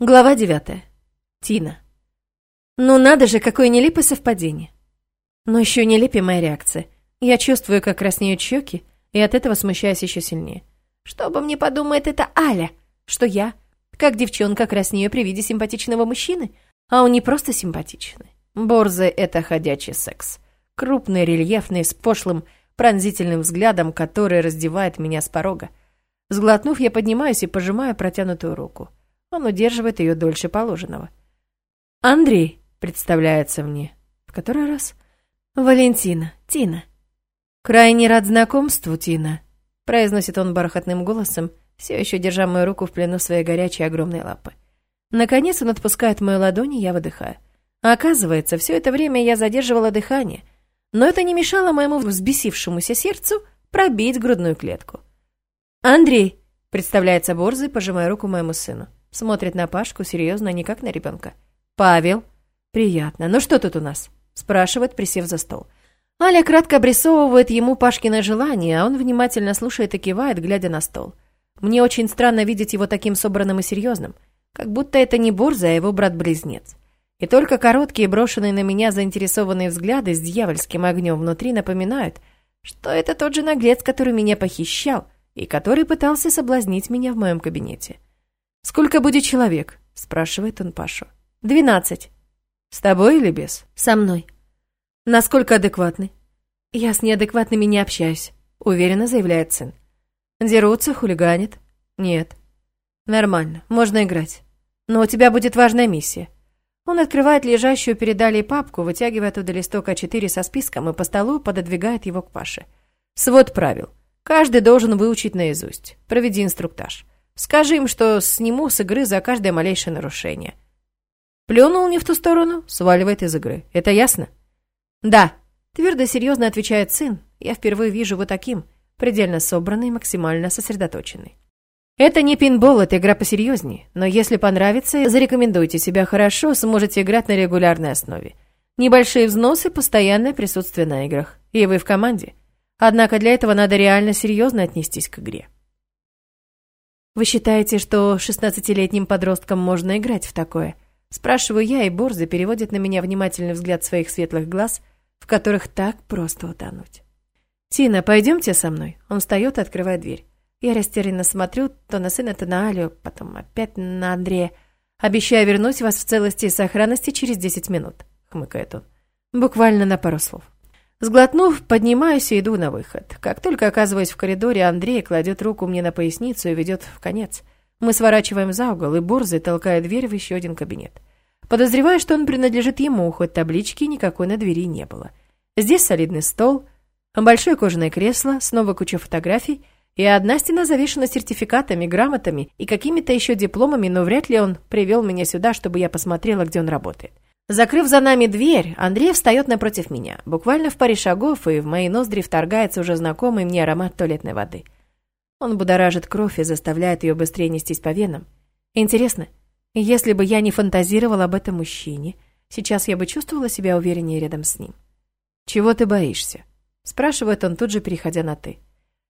Глава девятая. Тина. Ну надо же, какое нелепое совпадение. Но еще нелепее моя реакция. Я чувствую, как краснеют щеки, и от этого смущаюсь еще сильнее. Что обо мне подумает эта Аля? Что я, как девчонка, краснею при виде симпатичного мужчины? А он не просто симпатичный. Борзы — это ходячий секс. Крупный, рельефный, с пошлым, пронзительным взглядом, который раздевает меня с порога. Сглотнув, я поднимаюсь и пожимаю протянутую руку. Он удерживает ее дольше положенного. «Андрей», — представляется мне. В который раз? «Валентина, Тина». «Крайне рад знакомству, Тина», — произносит он бархатным голосом, все еще держа мою руку в плену своей горячей огромной лапы. Наконец он отпускает мою ладонь, и я выдыхаю. оказывается, все это время я задерживала дыхание, но это не мешало моему взбесившемуся сердцу пробить грудную клетку. «Андрей», — представляется Борзый, пожимая руку моему сыну. Смотрит на Пашку серьезно, не как на ребенка. «Павел». «Приятно. Ну что тут у нас?» Спрашивает, присев за стол. Аля кратко обрисовывает ему Пашкино желание, а он внимательно слушает и кивает, глядя на стол. Мне очень странно видеть его таким собранным и серьезным, как будто это не Борза, а его брат-близнец. И только короткие, брошенные на меня заинтересованные взгляды с дьявольским огнем внутри напоминают, что это тот же наглец, который меня похищал и который пытался соблазнить меня в моем кабинете. «Сколько будет человек?» – спрашивает он Пашу. «Двенадцать». «С тобой или без?» «Со мной». «Насколько адекватный?» «Я с неадекватными не общаюсь», – уверенно заявляет сын. «Дерутся, хулиганят?» «Нет». «Нормально, можно играть. Но у тебя будет важная миссия». Он открывает лежащую перед Алей папку, вытягивает оттуда листок А4 со списком и по столу пододвигает его к Паше. «Свод правил. Каждый должен выучить наизусть. Проведи инструктаж. Скажи им, что сниму с игры за каждое малейшее нарушение. Плюнул не в ту сторону, сваливает из игры. Это ясно? Да. Твердо серьезно отвечает сын. Я впервые вижу его таким, предельно собранный, максимально сосредоточенный. Это не пинбол, это игра посерьезнее. Но если понравится, зарекомендуйте себя хорошо, сможете играть на регулярной основе. Небольшие взносы, постоянное присутствие на играх. И вы в команде. Однако для этого надо реально серьезно отнестись к игре. «Вы считаете, что шестнадцатилетним подросткам можно играть в такое?» Спрашиваю я, и Борза переводит на меня внимательный взгляд своих светлых глаз, в которых так просто утонуть. «Тина, пойдемте со мной?» Он встает и открывает дверь. Я растерянно смотрю то на сына, то на Алю, потом опять на Андрея. «Обещаю вернуть вас в целости и сохранности через десять минут», — хмыкает он. Буквально на пару слов. Сглотнув, поднимаюсь и иду на выход. Как только оказываюсь в коридоре, Андрей кладет руку мне на поясницу и ведет в конец. Мы сворачиваем за угол, и Борзый толкает дверь в еще один кабинет. Подозреваю, что он принадлежит ему, хоть таблички никакой на двери не было. Здесь солидный стол, большое кожаное кресло, снова куча фотографий, и одна стена завешена сертификатами, грамотами и какими-то еще дипломами, но вряд ли он привел меня сюда, чтобы я посмотрела, где он работает. Закрыв за нами дверь, Андрей встает напротив меня, буквально в паре шагов, и в мои ноздри вторгается уже знакомый мне аромат туалетной воды. Он будоражит кровь и заставляет ее быстрее нестись по венам. Интересно, если бы я не фантазировала об этом мужчине, сейчас я бы чувствовала себя увереннее рядом с ним. «Чего ты боишься?» – спрашивает он тут же, переходя на «ты».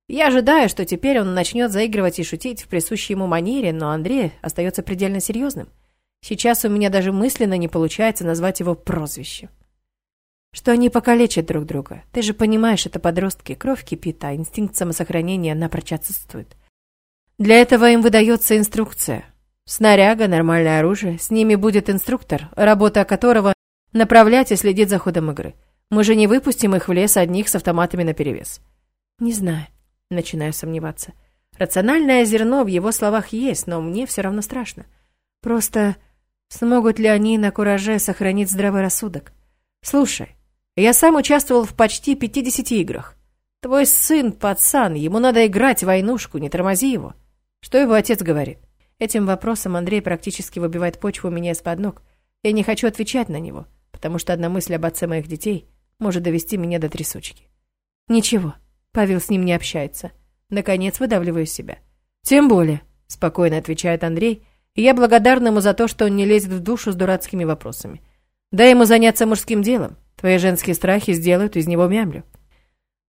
Я ожидаю, что теперь он начнет заигрывать и шутить в присущей ему манере, но Андрей остается предельно серьезным – Сейчас у меня даже мысленно не получается назвать его прозвищем. Что они покалечат друг друга. Ты же понимаешь, это подростки, кровь кипит, а инстинкт самосохранения напрочь отсутствует. Для этого им выдается инструкция. Снаряга, нормальное оружие, с ними будет инструктор, работа которого направлять и следить за ходом игры. Мы же не выпустим их в лес одних с автоматами наперевес. Не знаю, начинаю сомневаться. Рациональное зерно в его словах есть, но мне все равно страшно. Просто Смогут ли они на кураже сохранить здравый рассудок? Слушай, я сам участвовал в почти 50 играх. Твой сын пацан, ему надо играть войнушку, не тормози его. Что его отец говорит? Этим вопросом Андрей практически выбивает почву у меня из-под ног. Я не хочу отвечать на него, потому что одна мысль об отце моих детей может довести меня до трясучки. Ничего, Павел с ним не общается. Наконец выдавливаю себя. Тем более, спокойно отвечает Андрей, и я благодарна ему за то, что он не лезет в душу с дурацкими вопросами. Дай ему заняться мужским делом. Твои женские страхи сделают из него мямлю.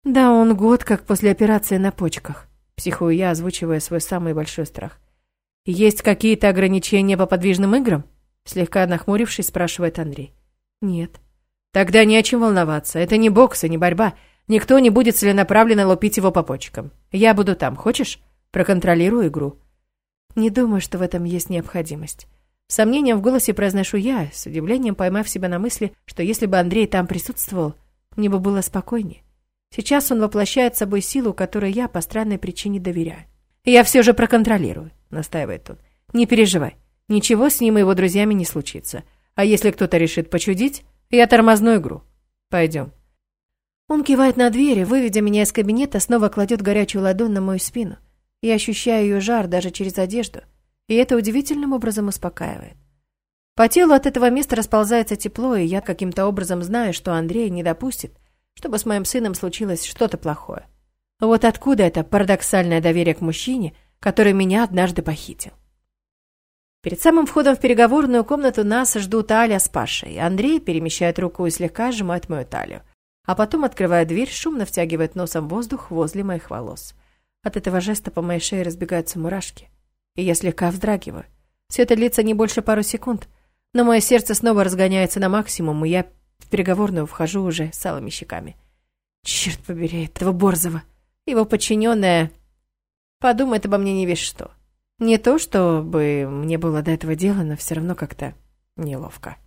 Да, он год как после операции на почках. Психую я, озвучивая свой самый большой страх. Есть какие-то ограничения по подвижным играм? Слегка нахмурившись, спрашивает Андрей. Нет. Тогда не о чем волноваться. Это не бокс и не борьба. Никто не будет целенаправленно лупить его по почкам. Я буду там. Хочешь? Проконтролирую игру. Не думаю, что в этом есть необходимость. С сомнением в голосе произношу я, с удивлением поймав себя на мысли, что если бы Андрей там присутствовал, мне бы было спокойнее. Сейчас он воплощает собой силу, которой я по странной причине доверяю. «Я все же проконтролирую», — настаивает он. «Не переживай, ничего с ним и его друзьями не случится. А если кто-то решит почудить, я тормозну игру. Пойдем». Он кивает на дверь выведя меня из кабинета, снова кладет горячую ладонь на мою спину. Я ощущаю ее жар даже через одежду — и это удивительным образом успокаивает. По телу от этого места расползается тепло, и я каким-то образом знаю, что Андрей не допустит, чтобы с моим сыном случилось что-то плохое. Вот откуда это парадоксальное доверие к мужчине, который меня однажды похитил. Перед самым входом в переговорную комнату нас ждут Аля с Пашей. Андрей перемещает руку и слегка сжимает мою талию. А потом, открывая дверь, шумно втягивает носом воздух возле моих волос. От этого жеста по моей шее разбегаются мурашки и я слегка вздрагиваю. Все это длится не больше пару секунд, но мое сердце снова разгоняется на максимум, и я в переговорную вхожу уже с алыми щеками. Черт побери, этого Борзова. Его подчиненная подумает обо мне не весь что. Не то, чтобы мне было до этого дела, но все равно как-то неловко.